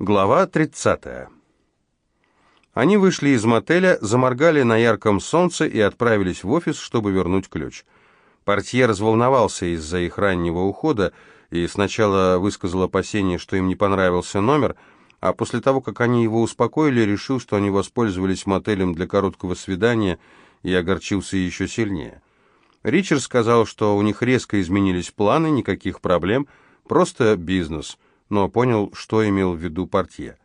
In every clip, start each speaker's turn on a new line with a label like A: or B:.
A: Глава 30. Они вышли из мотеля, заморгали на ярком солнце и отправились в офис, чтобы вернуть ключ. Портье разволновался из-за их раннего ухода и сначала высказал опасение, что им не понравился номер, а после того, как они его успокоили, решил, что они воспользовались мотелем для короткого свидания и огорчился еще сильнее. Ричард сказал, что у них резко изменились планы, никаких проблем, просто бизнес – но понял, что имел в виду портье.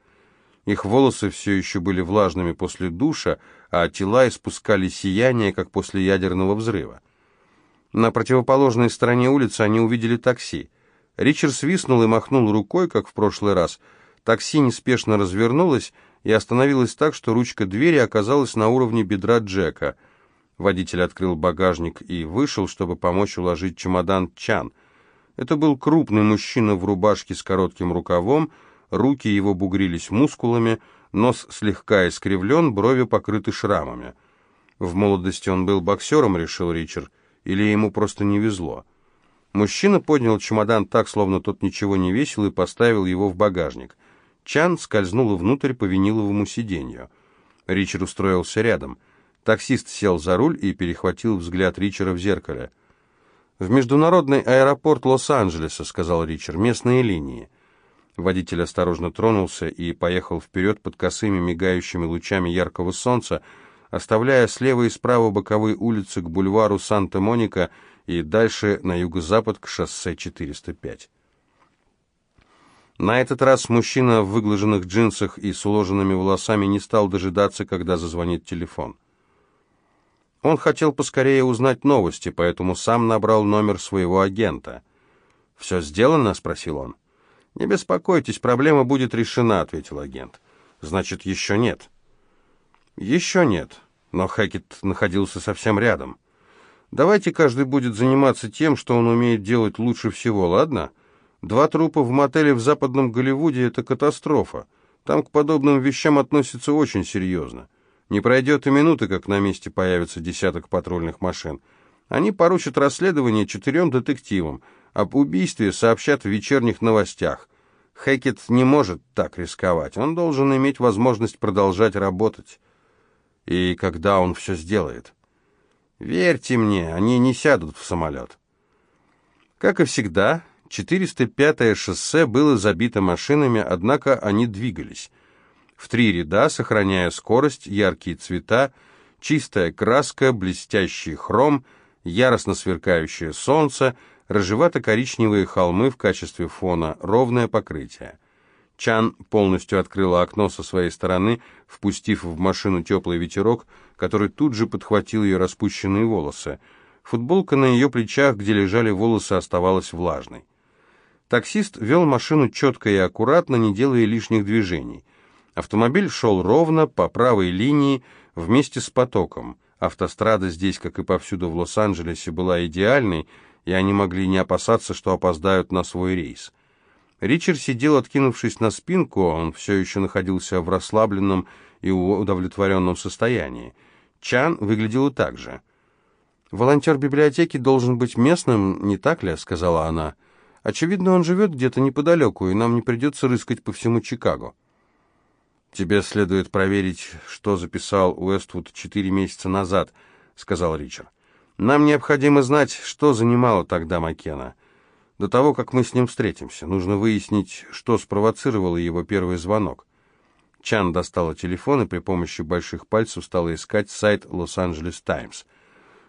A: Их волосы все еще были влажными после душа, а тела испускали сияние, как после ядерного взрыва. На противоположной стороне улицы они увидели такси. Ричард свистнул и махнул рукой, как в прошлый раз. Такси неспешно развернулось и остановилось так, что ручка двери оказалась на уровне бедра Джека. Водитель открыл багажник и вышел, чтобы помочь уложить чемодан Чан — это был крупный мужчина в рубашке с коротким рукавом, руки его бугрились мускулами, нос слегка искривлен, брови покрыты шрамами. В молодости он был боксером, решил Ричард, или ему просто не везло. Мужчина поднял чемодан так, словно тот ничего не весил, и поставил его в багажник. Чан скользнула внутрь по виниловому сиденью. Ричард устроился рядом. Таксист сел за руль и перехватил взгляд Ричера в зеркале. «В международный аэропорт Лос-Анджелеса», — сказал Ричард, — «местные линии». Водитель осторожно тронулся и поехал вперед под косыми мигающими лучами яркого солнца, оставляя слева и справа боковые улицы к бульвару Санта-Моника и дальше на юго-запад к шоссе 405. На этот раз мужчина в выглаженных джинсах и с уложенными волосами не стал дожидаться, когда зазвонит телефон. Он хотел поскорее узнать новости, поэтому сам набрал номер своего агента. «Все сделано?» — спросил он. «Не беспокойтесь, проблема будет решена», — ответил агент. «Значит, еще нет». «Еще нет», но Хэкет находился совсем рядом. «Давайте каждый будет заниматься тем, что он умеет делать лучше всего, ладно? Два трупа в мотеле в западном Голливуде — это катастрофа. Там к подобным вещам относятся очень серьезно. Не пройдет и минуты, как на месте появится десяток патрульных машин. Они поручат расследование четырем детективам. Об убийстве сообщат в вечерних новостях. Хэкет не может так рисковать. Он должен иметь возможность продолжать работать. И когда он все сделает? Верьте мне, они не сядут в самолет. Как и всегда, 405-е шоссе было забито машинами, однако они двигались в три ряда, сохраняя скорость, яркие цвета, чистая краска, блестящий хром, яростно сверкающее солнце, рыжевато-коричневые холмы в качестве фона, ровное покрытие. Чан полностью открыла окно со своей стороны, впустив в машину теплый ветерок, который тут же подхватил ее распущенные волосы. Футболка на ее плечах, где лежали волосы, оставалась влажной. Таксист вел машину четко и аккуратно, не делая лишних движений. Автомобиль шел ровно, по правой линии, вместе с потоком. Автострада здесь, как и повсюду в Лос-Анджелесе, была идеальной, и они могли не опасаться, что опоздают на свой рейс. Ричард сидел, откинувшись на спинку, он все еще находился в расслабленном и удовлетворенном состоянии. Чан выглядела так же. «Волонтер библиотеки должен быть местным, не так ли?» — сказала она. «Очевидно, он живет где-то неподалеку, и нам не придется рыскать по всему Чикаго». «Тебе следует проверить, что записал Уэствуд четыре месяца назад», — сказал Ричард. «Нам необходимо знать, что занимало тогда Маккена. До того, как мы с ним встретимся, нужно выяснить, что спровоцировало его первый звонок». Чан достала телефон и при помощи больших пальцев стала искать сайт «Лос-Анджелес Таймс».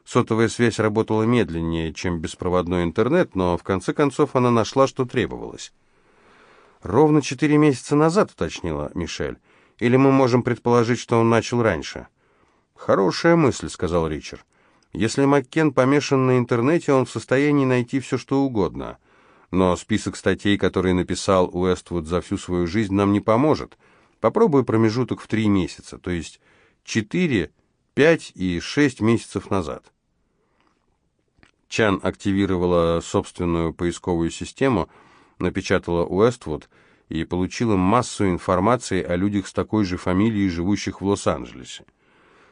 A: Сотовая связь работала медленнее, чем беспроводной интернет, но в конце концов она нашла, что требовалось. «Ровно четыре месяца назад», — уточнила Мишель. Или мы можем предположить, что он начал раньше?» «Хорошая мысль», — сказал Ричард. «Если Маккен помешан на интернете, он в состоянии найти все, что угодно. Но список статей, которые написал Уэствуд за всю свою жизнь, нам не поможет. Попробуй промежуток в три месяца, то есть четыре, пять и шесть месяцев назад». Чан активировала собственную поисковую систему, напечатала Уэствуд — и получила массу информации о людях с такой же фамилией, живущих в Лос-Анджелесе.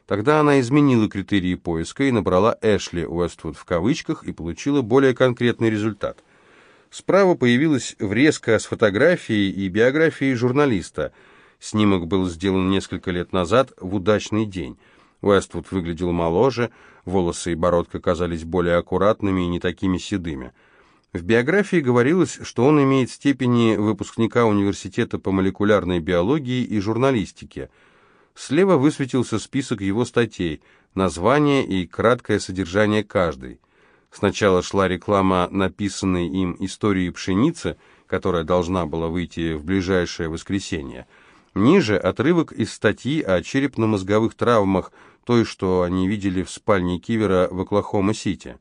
A: Тогда она изменила критерии поиска и набрала Эшли Уэствуд в кавычках и получила более конкретный результат. Справа появилась врезка с фотографией и биографией журналиста. Снимок был сделан несколько лет назад в удачный день. Уэствуд выглядел моложе, волосы и бородка казались более аккуратными и не такими седыми. В биографии говорилось, что он имеет степени выпускника университета по молекулярной биологии и журналистике. Слева высветился список его статей, название и краткое содержание каждой. Сначала шла реклама написанной им истории пшеницы, которая должна была выйти в ближайшее воскресенье. Ниже отрывок из статьи о черепно-мозговых травмах, той, что они видели в спальне Кивера в Оклахома-Сити.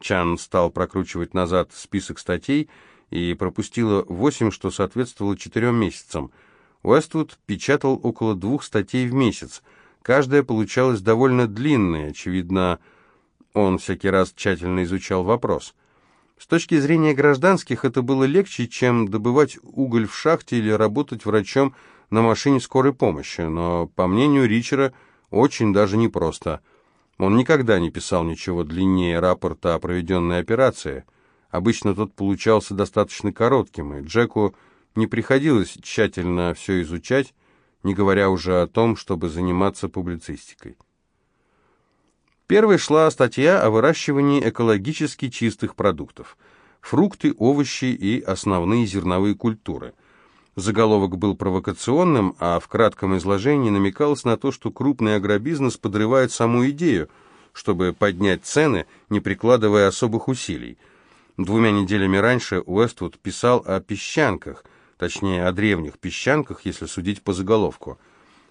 A: Чан стал прокручивать назад список статей и пропустила восемь, что соответствовало четырем месяцам. Уэствуд печатал около двух статей в месяц. Каждая получалась довольно длинной, очевидно, он всякий раз тщательно изучал вопрос. С точки зрения гражданских это было легче, чем добывать уголь в шахте или работать врачом на машине скорой помощи, но, по мнению Ричера, очень даже непросто. Он никогда не писал ничего длиннее рапорта о проведенной операции. Обычно тот получался достаточно коротким, и Джеку не приходилось тщательно все изучать, не говоря уже о том, чтобы заниматься публицистикой. Первой шла статья о выращивании экологически чистых продуктов. Фрукты, овощи и основные зерновые культуры – Заголовок был провокационным, а в кратком изложении намекалось на то, что крупный агробизнес подрывает саму идею, чтобы поднять цены, не прикладывая особых усилий. Двумя неделями раньше Уэствуд писал о песчанках, точнее о древних песчанках, если судить по заголовку.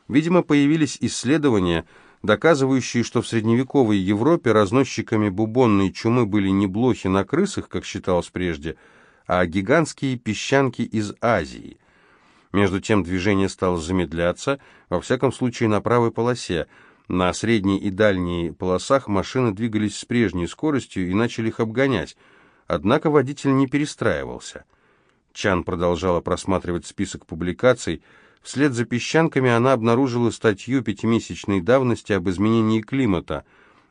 A: Видимо, появились исследования, доказывающие, что в средневековой Европе разносчиками бубонной чумы были не блохи на крысах, как считалось прежде, а гигантские песчанки из Азии – между тем движение стало замедляться, во всяком случае на правой полосе. На средней и дальней полосах машины двигались с прежней скоростью и начали их обгонять. Однако водитель не перестраивался. Чан продолжала просматривать список публикаций. Вслед за песчанками она обнаружила статью пятимесячной давности об изменении климата.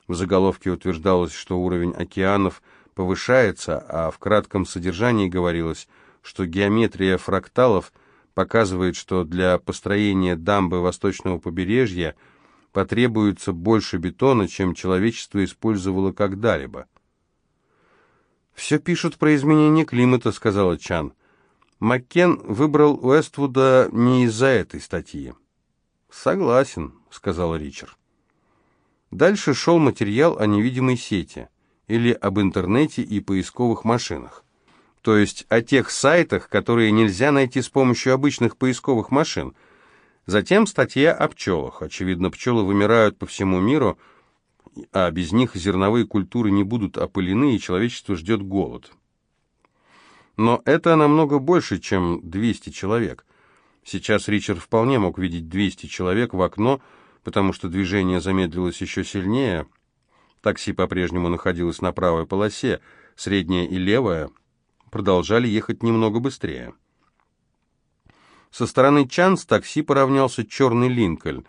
A: В заголовке утверждалось, что уровень океанов повышается, а в кратком содержании говорилось, что геометрия фракталов – показывает, что для построения дамбы восточного побережья потребуется больше бетона, чем человечество использовало когда-либо. «Все пишут про изменение климата», — сказала Чан. Маккен выбрал Уэствуда не из-за этой статьи. «Согласен», — сказал Ричард. Дальше шел материал о невидимой сети или об интернете и поисковых машинах то есть о тех сайтах, которые нельзя найти с помощью обычных поисковых машин. Затем статья о пчелах. Очевидно, пчелы вымирают по всему миру, а без них зерновые культуры не будут опылены, и человечество ждет голод. Но это намного больше, чем 200 человек. Сейчас Ричард вполне мог видеть 200 человек в окно, потому что движение замедлилось еще сильнее. Такси по-прежнему находилось на правой полосе, средняя и левая — продолжали ехать немного быстрее. Со стороны Чанс такси поравнялся черный Линкольн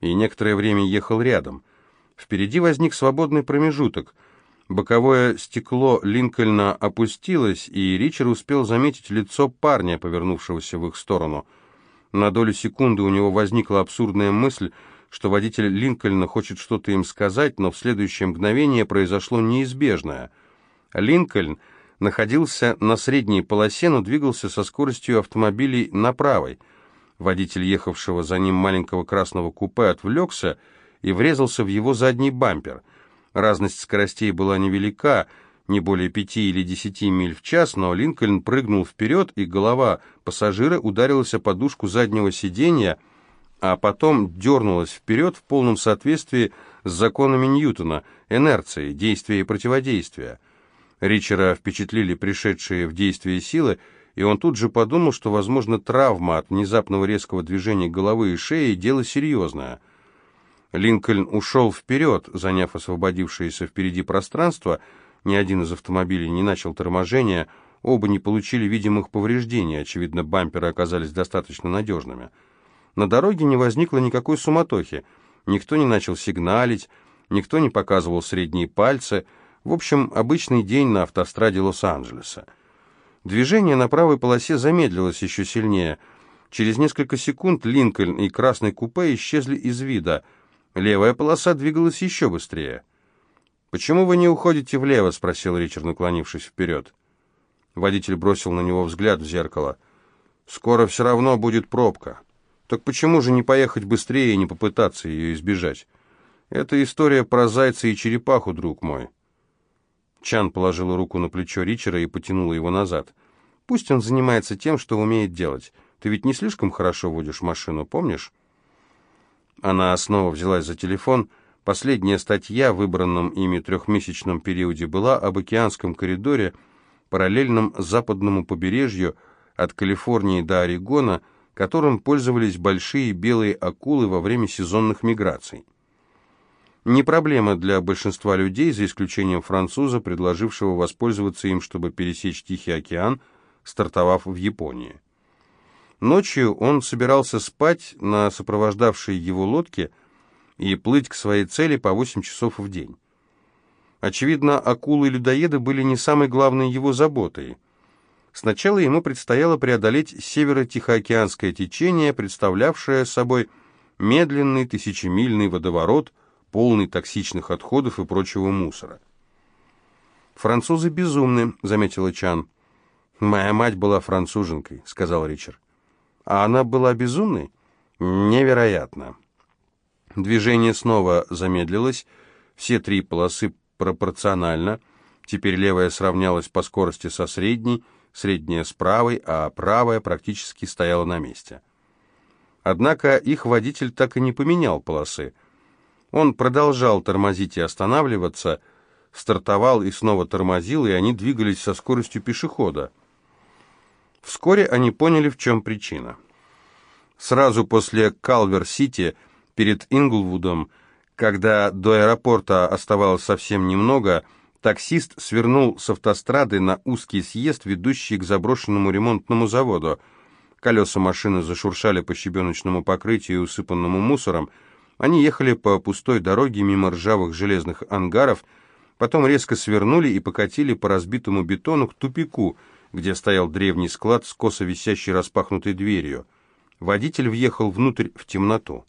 A: и некоторое время ехал рядом. Впереди возник свободный промежуток. Боковое стекло Линкольна опустилось, и Ричард успел заметить лицо парня, повернувшегося в их сторону. На долю секунды у него возникла абсурдная мысль, что водитель Линкольна хочет что-то им сказать, но в следующее мгновение произошло неизбежное. Линкольн находился на средней полосе, но двигался со скоростью автомобилей на правой. Водитель, ехавшего за ним маленького красного купе, отвлекся и врезался в его задний бампер. Разность скоростей была невелика, не более пяти или десяти миль в час, но Линкольн прыгнул вперед, и голова пассажира ударилась о подушку заднего сиденья, а потом дернулась вперед в полном соответствии с законами Ньютона, инерции, действия и противодействия. Ричера впечатлили пришедшие в действие силы, и он тут же подумал, что, возможно, травма от внезапного резкого движения головы и шеи – дело серьезное. Линкольн ушел вперед, заняв освободившееся впереди пространство. Ни один из автомобилей не начал торможения, оба не получили видимых повреждений, очевидно, бамперы оказались достаточно надежными. На дороге не возникло никакой суматохи, никто не начал сигналить, никто не показывал средние пальцы – в общем, обычный день на автостраде Лос-Анджелеса. Движение на правой полосе замедлилось еще сильнее. Через несколько секунд Линкольн и красный купе исчезли из вида. Левая полоса двигалась еще быстрее. «Почему вы не уходите влево?» — спросил Ричард, наклонившись вперед. Водитель бросил на него взгляд в зеркало. «Скоро все равно будет пробка. Так почему же не поехать быстрее и не попытаться ее избежать? Это история про зайца и черепаху, друг мой». Чан положила руку на плечо Ричера и потянула его назад. «Пусть он занимается тем, что умеет делать. Ты ведь не слишком хорошо водишь машину, помнишь?» Она снова взялась за телефон — Последняя статья в выбранном ими трехмесячном периоде была об океанском коридоре, параллельном западному побережью от Калифорнии до Орегона, которым пользовались большие белые акулы во время сезонных миграций. Не проблема для большинства людей, за исключением француза, предложившего воспользоваться им, чтобы пересечь Тихий океан, стартовав в Японии. Ночью он собирался спать на сопровождавшей его лодке – и плыть к своей цели по 8 часов в день. Очевидно, акулы-людоеды были не самой главной его заботой. Сначала ему предстояло преодолеть северо-тихоокеанское течение, представлявшее собой медленный тысячемильный водоворот, полный токсичных отходов и прочего мусора. «Французы безумны», — заметила Чан. «Моя мать была француженкой», — сказал Ричард. «А она была безумной?» «Невероятно». Движение снова замедлилось, все три полосы пропорционально. Теперь левая сравнялась по скорости со средней, средняя с правой, а правая практически стояла на месте. Однако их водитель так и не поменял полосы. Он продолжал тормозить и останавливаться, стартовал и снова тормозил, и они двигались со скоростью пешехода. Вскоре они поняли, в чем причина. Сразу после Калвер-Сити перед Инглвудом, когда до аэропорта оставалось совсем немного, таксист свернул с автострады на узкий съезд, ведущий к заброшенному ремонтному заводу. Колеса машины зашуршали по щебеночному покрытию, усыпанному мусором. Они ехали по пустой дороге мимо ржавых железных ангаров, потом резко свернули и покатили по разбитому бетону к тупику, где стоял древний склад с косо висящей распахнутой дверью. Водитель въехал внутрь в темноту.